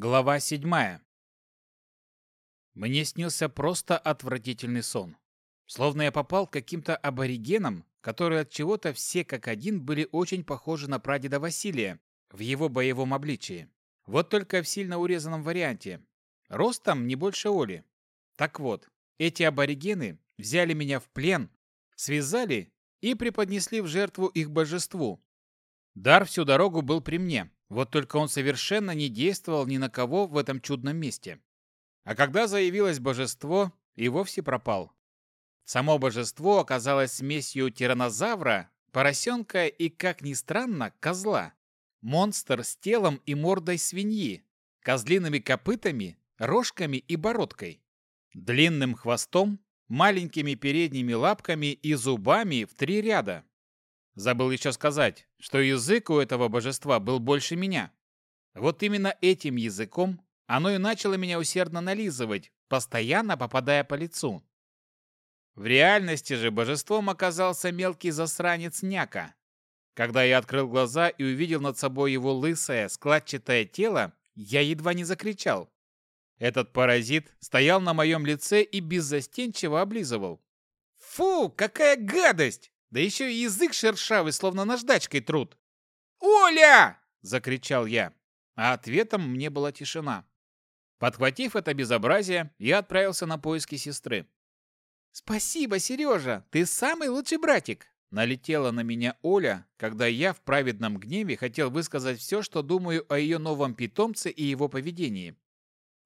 Глава седьмая. Мне снился просто отвратительный сон. Словно я попал к каким-то аборигенам, которые от чего-то все как один были очень похожи на прадеда Василия в его боевом обличии. Вот только в сильно урезанном варианте. Ростом не больше Оли. Так вот, эти аборигены взяли меня в плен, связали и преподнесли в жертву их божеству. Дар всю дорогу был при мне, вот только он совершенно не действовал ни на кого в этом чудном месте. А когда заявилось божество, и вовсе пропал. Само божество оказалось смесью тиранозавра, поросенка и, как ни странно, козла. Монстр с телом и мордой свиньи, козлиными копытами, рожками и бородкой, длинным хвостом, маленькими передними лапками и зубами в три ряда. Забыл еще сказать, что язык у этого божества был больше меня. Вот именно этим языком оно и начало меня усердно нализывать, постоянно попадая по лицу. В реальности же божеством оказался мелкий засранец Няка. Когда я открыл глаза и увидел над собой его лысое, складчатое тело, я едва не закричал. Этот паразит стоял на моем лице и беззастенчиво облизывал. «Фу, какая гадость!» Да еще и язык шершавый, словно наждачкой труд. «Оля!» – закричал я, а ответом мне была тишина. Подхватив это безобразие, я отправился на поиски сестры. «Спасибо, Сережа, ты самый лучший братик!» Налетела на меня Оля, когда я в праведном гневе хотел высказать все, что думаю о ее новом питомце и его поведении.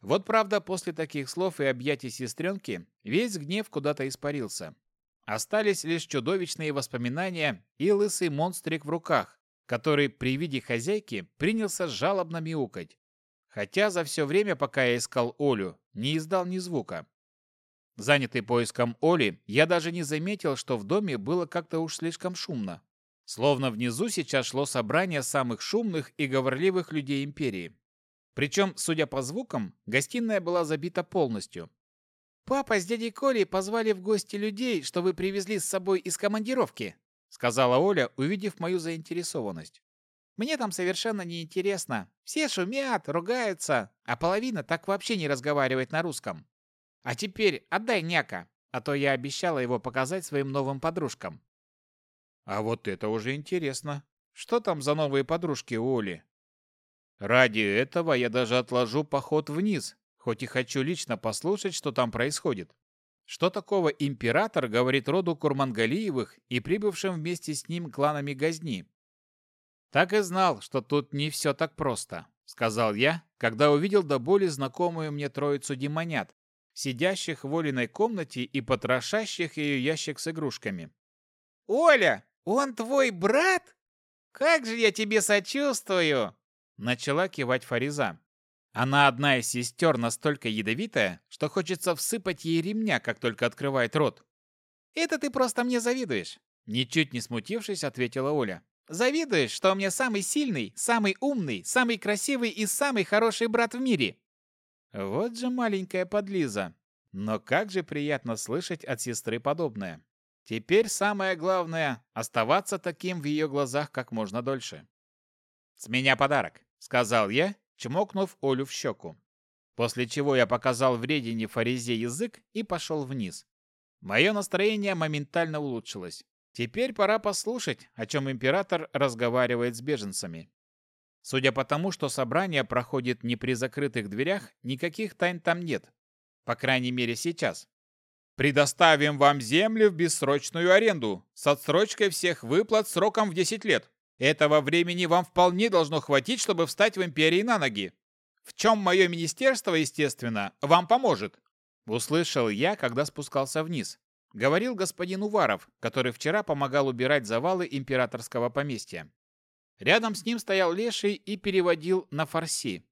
Вот правда, после таких слов и объятий сестренки, весь гнев куда-то испарился. Остались лишь чудовищные воспоминания и лысый монстрик в руках, который при виде хозяйки принялся жалобно мяукать. Хотя за все время, пока я искал Олю, не издал ни звука. Занятый поиском Оли, я даже не заметил, что в доме было как-то уж слишком шумно. Словно внизу сейчас шло собрание самых шумных и говорливых людей Империи. Причем, судя по звукам, гостиная была забита полностью. «Папа с дядей Колей позвали в гости людей, что вы привезли с собой из командировки», сказала Оля, увидев мою заинтересованность. «Мне там совершенно не интересно. Все шумят, ругаются, а половина так вообще не разговаривает на русском. А теперь отдай няка, а то я обещала его показать своим новым подружкам». «А вот это уже интересно. Что там за новые подружки у Оли?» «Ради этого я даже отложу поход вниз, хоть и хочу лично послушать, что там происходит. Что такого император говорит роду Курмангалиевых и прибывшим вместе с ним кланами Газни? Так и знал, что тут не все так просто, сказал я, когда увидел до боли знакомую мне троицу демонят, сидящих в Олиной комнате и потрошащих ее ящик с игрушками. «Оля, он твой брат? Как же я тебе сочувствую!» Начала кивать Фариза. Она одна из сестер настолько ядовитая, что хочется всыпать ей ремня, как только открывает рот. «Это ты просто мне завидуешь», — ничуть не смутившись, ответила Оля. «Завидуешь, что у меня самый сильный, самый умный, самый красивый и самый хороший брат в мире». Вот же маленькая подлиза. Но как же приятно слышать от сестры подобное. Теперь самое главное — оставаться таким в ее глазах как можно дольше. «С меня подарок», — сказал я чмокнув Олю в щеку. После чего я показал вредине фаризе язык и пошел вниз. Мое настроение моментально улучшилось. Теперь пора послушать, о чем император разговаривает с беженцами. Судя по тому, что собрание проходит не при закрытых дверях, никаких тайн там нет. По крайней мере сейчас. «Предоставим вам землю в бессрочную аренду с отсрочкой всех выплат сроком в 10 лет. Этого времени вам вполне должно хватить, чтобы встать в империи на ноги. В чем мое министерство, естественно, вам поможет. Услышал я, когда спускался вниз. Говорил господин Уваров, который вчера помогал убирать завалы императорского поместья. Рядом с ним стоял Леший и переводил на фарси.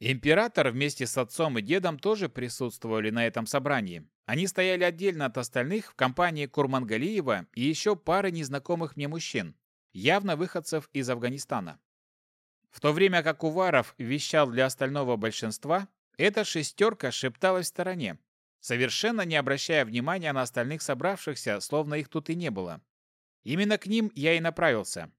Император вместе с отцом и дедом тоже присутствовали на этом собрании. Они стояли отдельно от остальных в компании Курмангалиева и еще пары незнакомых мне мужчин явно выходцев из Афганистана. В то время как Уваров вещал для остального большинства, эта шестерка шепталась в стороне, совершенно не обращая внимания на остальных собравшихся, словно их тут и не было. Именно к ним я и направился.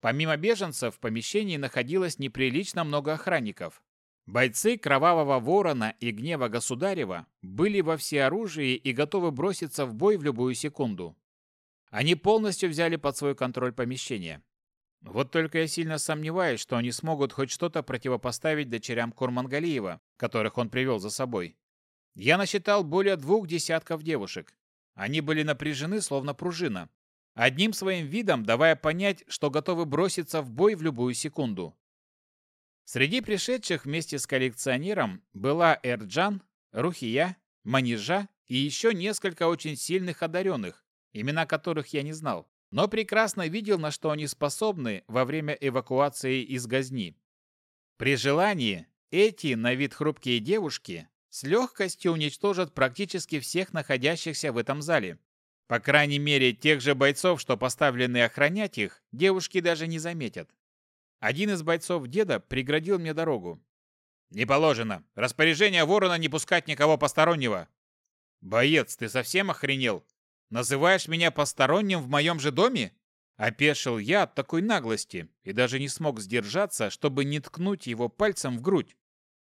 Помимо беженцев, в помещении находилось неприлично много охранников. Бойцы Кровавого Ворона и Гнева Государева были во всеоружии и готовы броситься в бой в любую секунду. Они полностью взяли под свой контроль помещение. Вот только я сильно сомневаюсь, что они смогут хоть что-то противопоставить дочерям Курмангалиева, которых он привел за собой. Я насчитал более двух десятков девушек. Они были напряжены, словно пружина, одним своим видом давая понять, что готовы броситься в бой в любую секунду. Среди пришедших вместе с коллекционером была Эрджан, Рухия, Манижа и еще несколько очень сильных одаренных, имена которых я не знал, но прекрасно видел, на что они способны во время эвакуации из Газни. При желании эти на вид хрупкие девушки с легкостью уничтожат практически всех находящихся в этом зале. По крайней мере, тех же бойцов, что поставлены охранять их, девушки даже не заметят. Один из бойцов деда преградил мне дорогу. «Не положено. Распоряжение ворона не пускать никого постороннего». «Боец, ты совсем охренел? Называешь меня посторонним в моем же доме?» Опешил я от такой наглости и даже не смог сдержаться, чтобы не ткнуть его пальцем в грудь.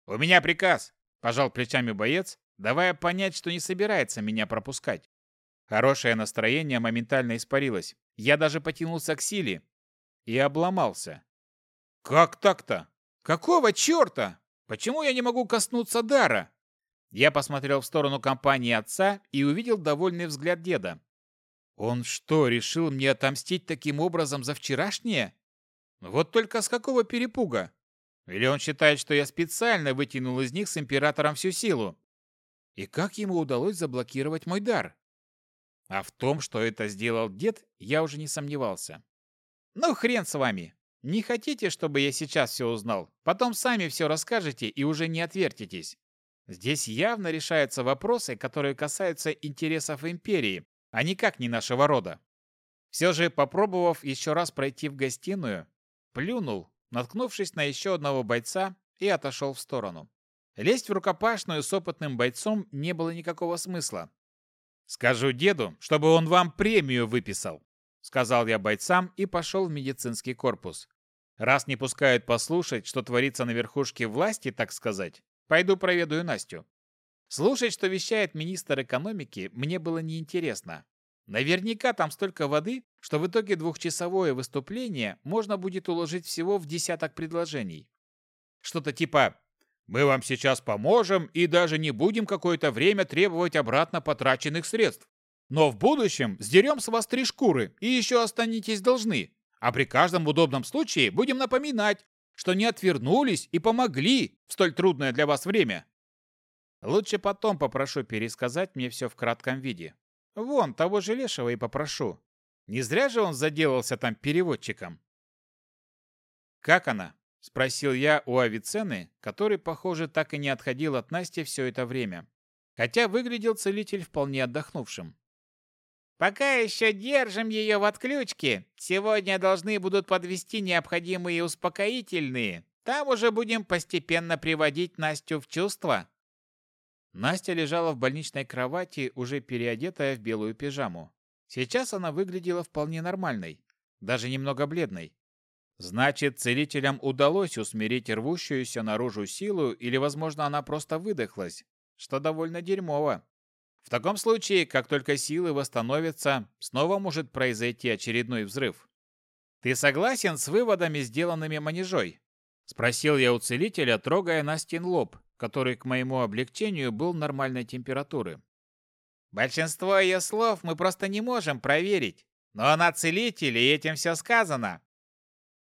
«У меня приказ», – пожал плечами боец, давая понять, что не собирается меня пропускать. Хорошее настроение моментально испарилось. Я даже потянулся к силе и обломался. «Как так-то? Какого черта? Почему я не могу коснуться дара?» Я посмотрел в сторону компании отца и увидел довольный взгляд деда. «Он что, решил мне отомстить таким образом за вчерашнее? Вот только с какого перепуга? Или он считает, что я специально вытянул из них с императором всю силу? И как ему удалось заблокировать мой дар?» А в том, что это сделал дед, я уже не сомневался. «Ну, хрен с вами. Не хотите, чтобы я сейчас все узнал? Потом сами все расскажете и уже не отвертитесь. Здесь явно решаются вопросы, которые касаются интересов империи, а никак не нашего рода. Все же, попробовав еще раз пройти в гостиную, плюнул, наткнувшись на еще одного бойца, и отошел в сторону. Лезть в рукопашную с опытным бойцом не было никакого смысла. «Скажу деду, чтобы он вам премию выписал», сказал я бойцам и пошел в медицинский корпус. Раз не пускают послушать, что творится на верхушке власти, так сказать, пойду проведаю Настю. Слушать, что вещает министр экономики, мне было неинтересно. Наверняка там столько воды, что в итоге двухчасовое выступление можно будет уложить всего в десяток предложений. Что-то типа «Мы вам сейчас поможем и даже не будем какое-то время требовать обратно потраченных средств. Но в будущем сдерем с вас три шкуры и еще останетесь должны. А при каждом удобном случае будем напоминать, что не отвернулись и помогли в столь трудное для вас время. Лучше потом попрошу пересказать мне все в кратком виде. Вон, того же Лешего и попрошу. Не зря же он заделался там переводчиком. «Как она?» – спросил я у Авиценны, который, похоже, так и не отходил от Насти все это время. Хотя выглядел целитель вполне отдохнувшим. Пока еще держим ее в отключке. Сегодня должны будут подвести необходимые успокоительные. Там уже будем постепенно приводить Настю в чувство. Настя лежала в больничной кровати, уже переодетая в белую пижаму. Сейчас она выглядела вполне нормальной, даже немного бледной. Значит, целителям удалось усмирить рвущуюся наружу силу, или, возможно, она просто выдохлась, что довольно дерьмово. В таком случае, как только силы восстановятся, снова может произойти очередной взрыв. «Ты согласен с выводами, сделанными манежой?» Спросил я у целителя, трогая Настин лоб, который к моему облегчению был нормальной температуры. «Большинство ее слов мы просто не можем проверить, но она целитель, и этим все сказано.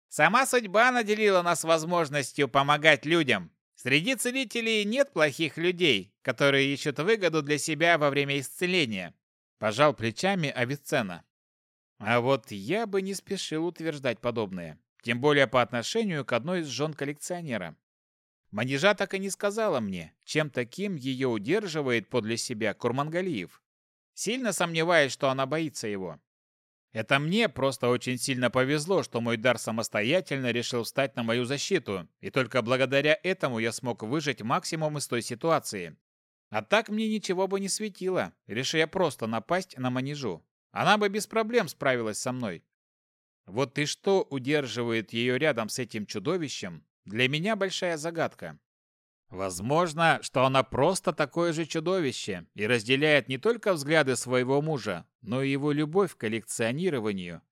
Сама судьба наделила нас возможностью помогать людям, Среди целителей нет плохих людей, которые ищут выгоду для себя во время исцеления. Пожал плечами Авиценна. А вот я бы не спешил утверждать подобное, тем более по отношению к одной из жен коллекционера. Манежа так и не сказала мне, чем таким ее удерживает подле себя Курмангалиев. Сильно сомневаюсь, что она боится его. Это мне просто очень сильно повезло, что мой дар самостоятельно решил встать на мою защиту, и только благодаря этому я смог выжить максимум из той ситуации. А так мне ничего бы не светило, реши я просто напасть на манежу. Она бы без проблем справилась со мной. Вот и что удерживает ее рядом с этим чудовищем, для меня большая загадка. Возможно, что она просто такое же чудовище и разделяет не только взгляды своего мужа, но и его любовь к коллекционированию.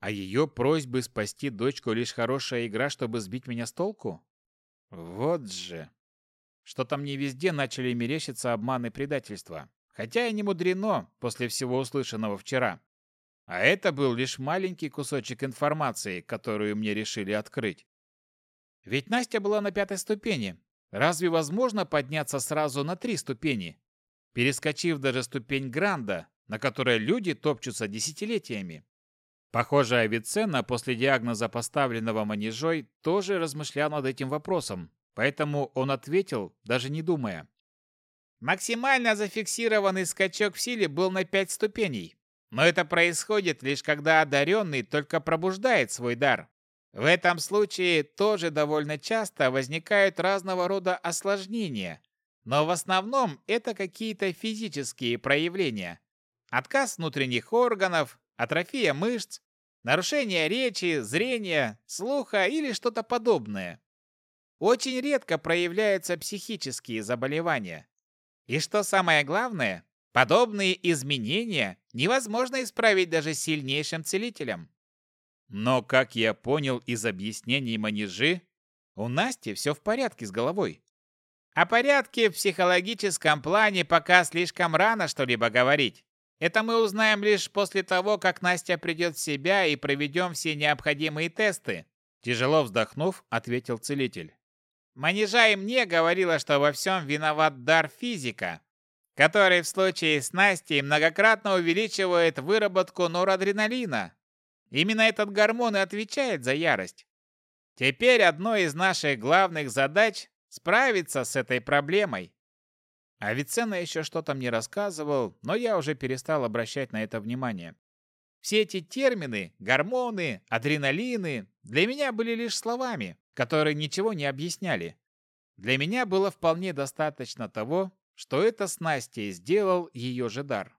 А ее просьбы спасти дочку лишь хорошая игра, чтобы сбить меня с толку? Вот же. Что-то мне везде начали мерещиться обманы и предательства. Хотя и не мудрено после всего услышанного вчера. А это был лишь маленький кусочек информации, которую мне решили открыть. Ведь Настя была на пятой ступени, Разве возможно подняться сразу на три ступени, перескочив даже ступень Гранда, на которой люди топчутся десятилетиями? Похоже, Авиценна после диагноза, поставленного манежой, тоже размышлял над этим вопросом, поэтому он ответил, даже не думая. Максимально зафиксированный скачок в силе был на пять ступеней, но это происходит лишь когда одаренный только пробуждает свой дар. В этом случае тоже довольно часто возникают разного рода осложнения, но в основном это какие-то физические проявления. Отказ внутренних органов, атрофия мышц, нарушение речи, зрения, слуха или что-то подобное. Очень редко проявляются психические заболевания. И что самое главное, подобные изменения невозможно исправить даже сильнейшим целителем. Но, как я понял из объяснений манежи, у Насти все в порядке с головой. О порядке в психологическом плане пока слишком рано что-либо говорить. Это мы узнаем лишь после того, как Настя придет в себя и проведем все необходимые тесты. Тяжело вздохнув, ответил целитель. Манежа и мне говорила, что во всем виноват дар физика, который в случае с Настей многократно увеличивает выработку норадреналина, Именно этот гормон и отвечает за ярость. Теперь одной из наших главных задач – справиться с этой проблемой. Авиценна еще что-то мне рассказывал, но я уже перестал обращать на это внимание. Все эти термины, гормоны, адреналины для меня были лишь словами, которые ничего не объясняли. Для меня было вполне достаточно того, что это с Настей сделал ее же дар.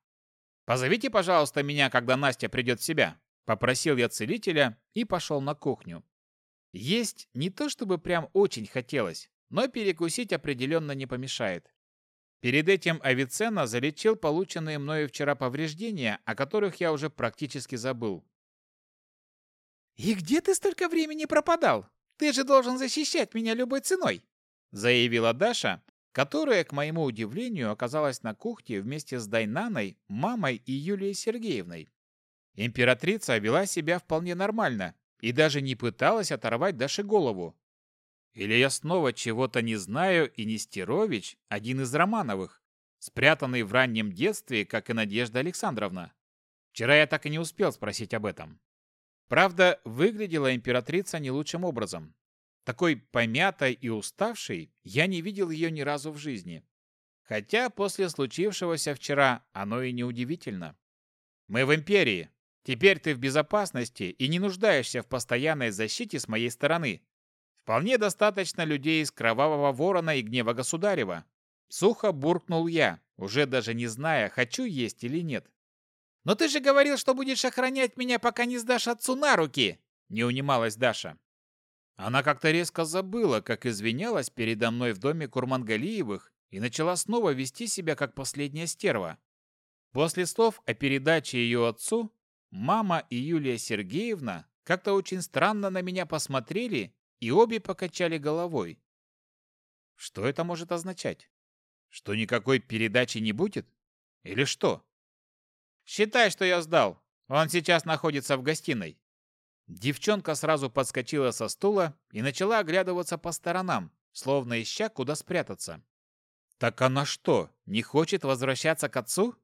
«Позовите, пожалуйста, меня, когда Настя придет в себя», Попросил я целителя и пошел на кухню. Есть не то чтобы прям очень хотелось, но перекусить определенно не помешает. Перед этим Авиценна залечил полученные мною вчера повреждения, о которых я уже практически забыл. «И где ты столько времени пропадал? Ты же должен защищать меня любой ценой!» заявила Даша, которая, к моему удивлению, оказалась на кухне вместе с Дайнаной, мамой и Юлией Сергеевной. Императрица вела себя вполне нормально и даже не пыталась оторвать Даше голову. Или я снова чего-то не знаю, и Нестерович – один из Романовых, спрятанный в раннем детстве, как и Надежда Александровна. Вчера я так и не успел спросить об этом. Правда, выглядела императрица не лучшим образом. Такой помятой и уставшей я не видел ее ни разу в жизни. Хотя после случившегося вчера оно и не удивительно. Мы в империи, Теперь ты в безопасности и не нуждаешься в постоянной защите с моей стороны. Вполне достаточно людей из Кровавого Ворона и Гнева Государева. Сухо буркнул я, уже даже не зная, хочу есть или нет. «Но ты же говорил, что будешь охранять меня, пока не сдашь отцу на руки!» Не унималась Даша. Она как-то резко забыла, как извинялась передо мной в доме Курмангалиевых и начала снова вести себя как последняя стерва. После слов о передаче ее отцу Мама и Юлия Сергеевна как-то очень странно на меня посмотрели и обе покачали головой. Что это может означать? Что никакой передачи не будет? Или что? Считай, что я сдал. Он сейчас находится в гостиной. Девчонка сразу подскочила со стула и начала оглядываться по сторонам, словно ища, куда спрятаться. Так она что, не хочет возвращаться к отцу?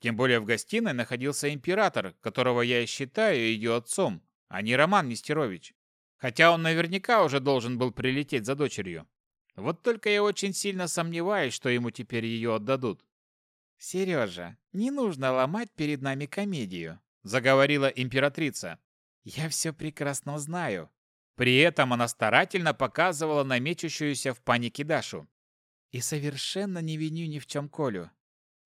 Тем более в гостиной находился император, которого я считаю ее отцом, а не Роман Нестерович. Хотя он наверняка уже должен был прилететь за дочерью. Вот только я очень сильно сомневаюсь, что ему теперь ее отдадут. «Сережа, не нужно ломать перед нами комедию», — заговорила императрица. «Я все прекрасно знаю». При этом она старательно показывала на мечущуюся в панике Дашу. «И совершенно не виню ни в чем Колю.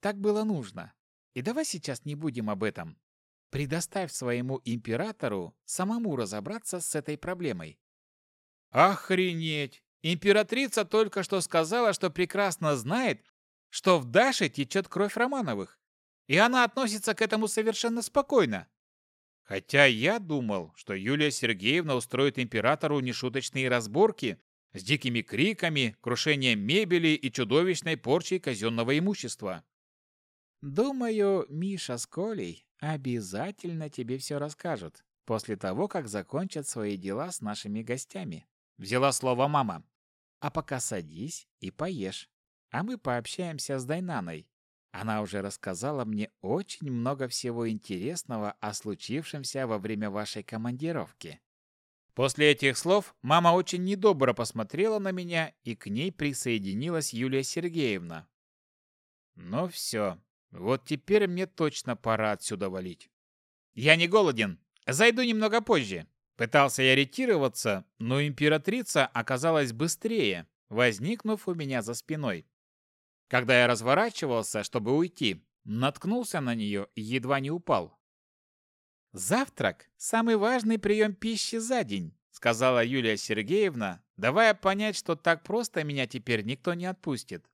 Так было нужно. И давай сейчас не будем об этом. Предоставь своему императору самому разобраться с этой проблемой. Охренеть! Императрица только что сказала, что прекрасно знает, что в Даше течет кровь Романовых, и она относится к этому совершенно спокойно. Хотя я думал, что Юлия Сергеевна устроит императору нешуточные разборки с дикими криками, крушением мебели и чудовищной порчей казенного имущества. Думаю, Миша с Колей обязательно тебе все расскажут после того, как закончат свои дела с нашими гостями. Взяла слово мама. А пока садись и поешь. А мы пообщаемся с Дайнаной. Она уже рассказала мне очень много всего интересного о случившемся во время вашей командировки. После этих слов мама очень недобро посмотрела на меня, и к ней присоединилась Юлия Сергеевна. Ну все, вот теперь мне точно пора отсюда валить. Я не голоден, зайду немного позже. Пытался я ретироваться, но императрица оказалась быстрее, возникнув у меня за спиной. Когда я разворачивался, чтобы уйти, наткнулся на нее и едва не упал. «Завтрак – самый важный прием пищи за день», – сказала Юлия Сергеевна, давая понять, что так просто меня теперь никто не отпустит.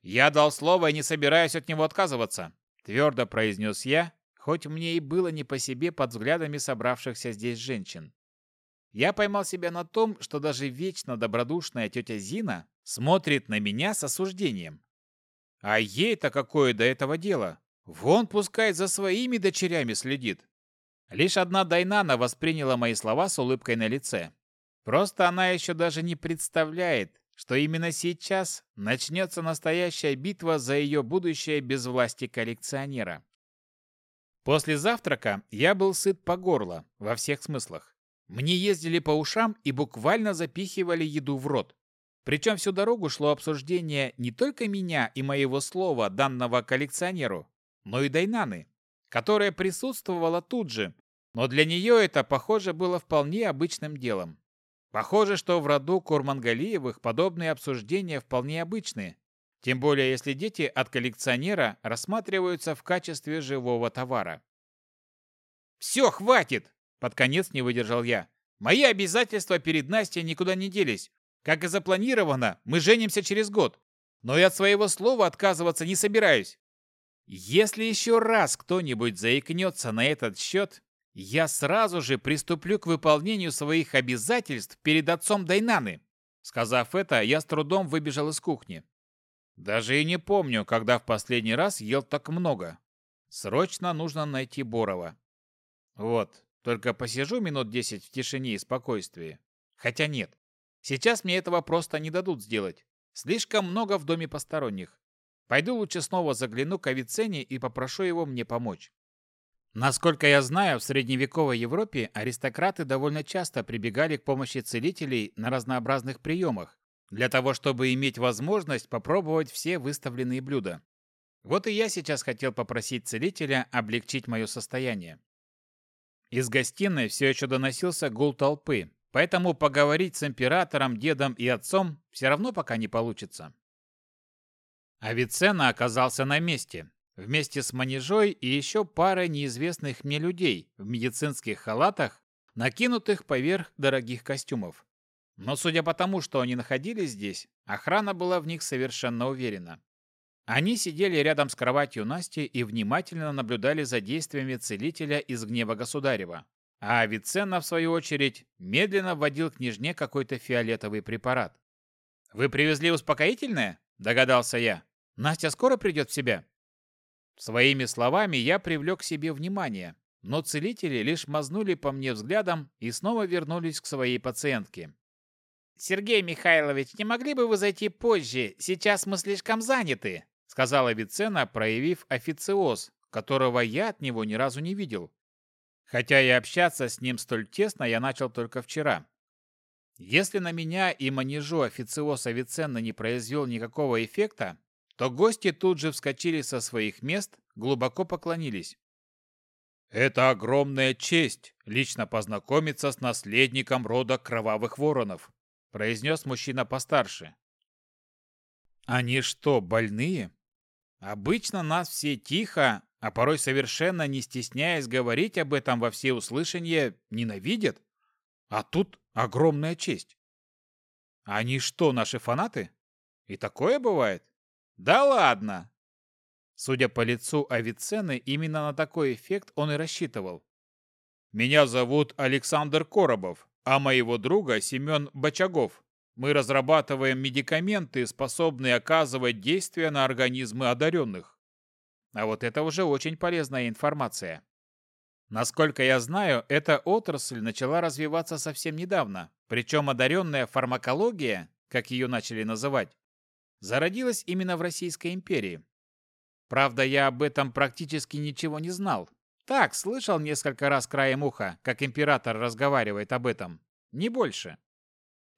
«Я дал слово и не собираюсь от него отказываться», – твердо произнес я, хоть мне и было не по себе под взглядами собравшихся здесь женщин. Я поймал себя на том, что даже вечно добродушная тетя Зина смотрит на меня с осуждением. А ей-то какое до этого дело? Вон пускай за своими дочерями следит. Лишь одна Дайнана восприняла мои слова с улыбкой на лице. Просто она еще даже не представляет, что именно сейчас начнется настоящая битва за ее будущее без власти коллекционера. После завтрака я был сыт по горло, во всех смыслах. Мне ездили по ушам и буквально запихивали еду в рот. Причем всю дорогу шло обсуждение не только меня и моего слова, данного коллекционеру, но и Дайнаны, которая присутствовала тут же, но для нее это, похоже, было вполне обычным делом. Похоже, что в роду Курмангалиевых подобные обсуждения вполне обычны, тем более, если дети от коллекционера рассматриваются в качестве живого товара. «Все, хватит!» – под конец не выдержал я. «Мои обязательства перед Настей никуда не делись. Как и запланировано, мы женимся через год. Но и от своего слова отказываться не собираюсь. Если еще раз кто-нибудь заикнется на этот счет, я сразу же приступлю к выполнению своих обязательств перед отцом Дайнаны». Сказав это, я с трудом выбежал из кухни. Даже и не помню, когда в последний раз ел так много. Срочно нужно найти Борова. Вот, только посижу минут десять в тишине и спокойствии. Хотя нет, сейчас мне этого просто не дадут сделать. Слишком много в доме посторонних. Пойду лучше снова загляну к Авиценне и попрошу его мне помочь. Насколько я знаю, в средневековой Европе аристократы довольно часто прибегали к помощи целителей на разнообразных приемах, для того, чтобы иметь возможность попробовать все выставленные блюда. Вот и я сейчас хотел попросить целителя облегчить мое состояние. Из гостиной все еще доносился гул толпы, поэтому поговорить с императором, дедом и отцом все равно пока не получится. Авиценна оказался на месте, вместе с манежой и еще парой неизвестных мне людей в медицинских халатах, накинутых поверх дорогих костюмов. Но судя по тому, что они находились здесь, охрана была в них совершенно уверена. Они сидели рядом с кроватью Насти и внимательно наблюдали за действиями целителя из гнева государева. А Авиценна, в свою очередь, медленно вводил княжне какой-то фиолетовый препарат. «Вы привезли успокоительное?» – догадался я. «Настя скоро придет в себя?» Своими словами я привлек к себе внимание, но целители лишь мазнули по мне взглядом и снова вернулись к своей пациентке. «Сергей Михайлович, не могли бы вы зайти позже? Сейчас мы слишком заняты», сказала Вицена, проявив официоз, которого я от него ни разу не видел. Хотя и общаться с ним столь тесно я начал только вчера. Если на меня и манежу официоз Авиценна не произвел никакого эффекта, то гости тут же вскочили со своих мест, глубоко поклонились. «Это огромная честь лично познакомиться с наследником рода кровавых воронов», произнес мужчина постарше. Они что, больные? Обычно нас все тихо, а порой совершенно не стесняясь говорить об этом во всеуслышание, ненавидят. А тут огромная честь. Они что, наши фанаты? И такое бывает? Да ладно! Судя по лицу Авиценны, именно на такой эффект он и рассчитывал. Меня зовут Александр Коробов, а моего друга Семен Бочагов. Мы разрабатываем медикаменты, способные оказывать действие на организмы одаренных. А вот это уже очень полезная информация. Насколько я знаю, эта отрасль начала развиваться совсем недавно, причем одаренная фармакология, как ее начали называть, зародилась именно в Российской империи. Правда, я об этом практически ничего не знал. Так, слышал несколько раз краем уха, как император разговаривает об этом. Не больше.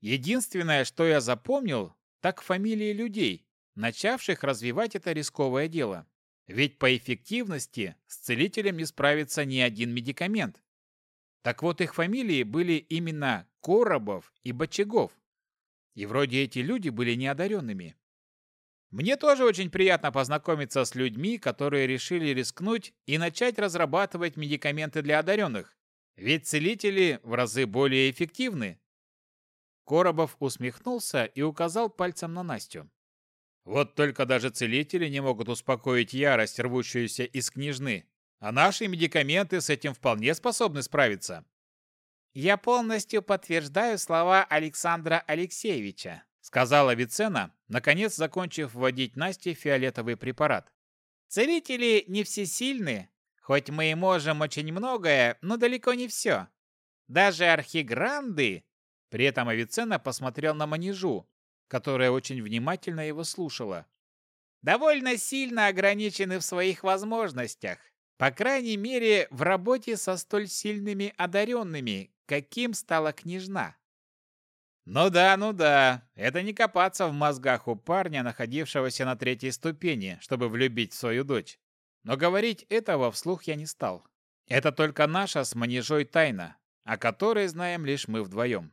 Единственное, что я запомнил, так фамилии людей, начавших развивать это рисковое дело. Ведь по эффективности с целителем не справится ни один медикамент. Так вот, их фамилии были именно Коробов и Бочагов. И вроде эти люди были неодаренными. Мне тоже очень приятно познакомиться с людьми, которые решили рискнуть и начать разрабатывать медикаменты для одаренных. Ведь целители в разы более эффективны. Коробов усмехнулся и указал пальцем на Настю. Вот только даже целители не могут успокоить ярость, рвущуюся из княжны. А наши медикаменты с этим вполне способны справиться. Я полностью подтверждаю слова Александра Алексеевича, сказала Вицена, наконец закончив вводить Насте фиолетовый препарат. Целители не всесильны, хоть мы и можем очень многое, но далеко не все. Даже архигранды, при этом Авиценна посмотрел на Манежу, которая очень внимательно его слушала. Довольно сильно ограничены в своих возможностях, по крайней мере, в работе со столь сильными одаренными, каким стала княжна. Ну да, ну да, это не копаться в мозгах у парня, находившегося на третьей ступени, чтобы влюбить свою дочь. Но говорить этого вслух я не стал. Это только наша с манежой тайна, о которой знаем лишь мы вдвоем.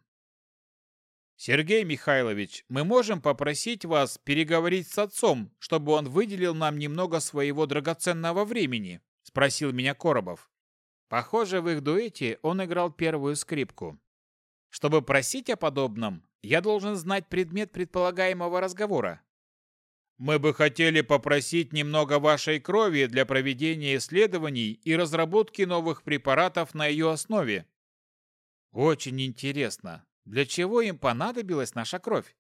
«Сергей Михайлович, мы можем попросить вас переговорить с отцом, чтобы он выделил нам немного своего драгоценного времени?» – спросил меня Коробов. Похоже, в их дуэте он играл первую скрипку. Чтобы просить о подобном, я должен знать предмет предполагаемого разговора. Мы бы хотели попросить немного вашей крови для проведения исследований и разработки новых препаратов на ее основе. Очень интересно, для чего им понадобилась наша кровь?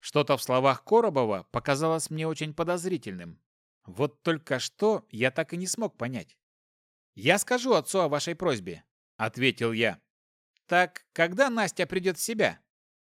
Что-то в словах Коробова показалось мне очень подозрительным. Вот только что я так и не смог понять. «Я скажу отцу о вашей просьбе», — ответил я. «Так когда Настя придет в себя?»